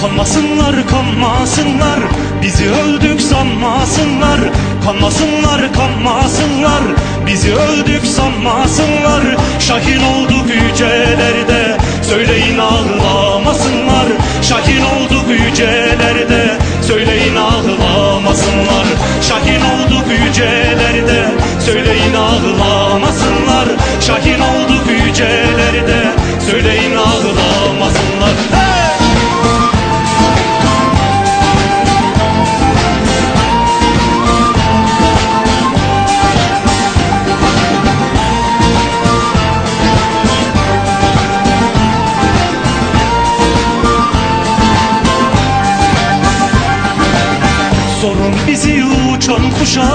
Kanmasınlar kanmasınlar. Bizi öldük sanmasınlar. Kanmasınlar kanmasınlar. Bizi öldük sanmasınlar. Şahin olduk yücelerde. Söyleyin ağlamasınlar. Şahin olduk yücelerde. Söyleyin ağlamasınlar. Şahin olduk yücelerde. Söyleyin ağlamasınlar uçan kuşa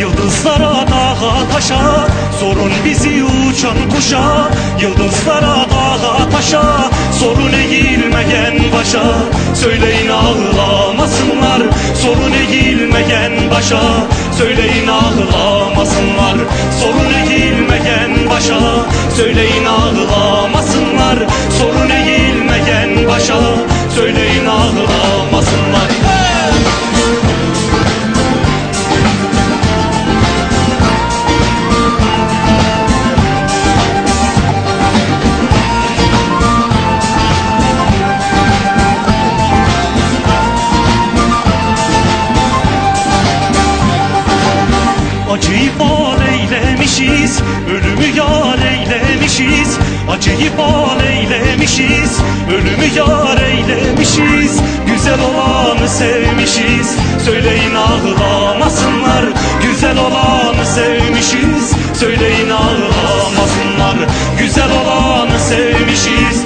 Yıldızlara dağa taşa. Sorun bizi uçan kuşa Yıldızlara dağa taşa. Sorun eğilmeyen başa Söyleyin ağlamasınlar. Sorun eğilmeyen başa Söyleyin ağlamasınlar. Sorun eğilmeyen başa Söyleyin ağlamasınlar Acıyı bal eylemişiz Ölümü yar eylemişiz. Acıyı bal eylemişiz Ölümü yar eylemişiz. Güzel olanı sevmişiz Söyleyin ağlamasınlar. Güzel olanı sevmişiz Söyleyin ağlamasınlar. Güzel olanı sevmişiz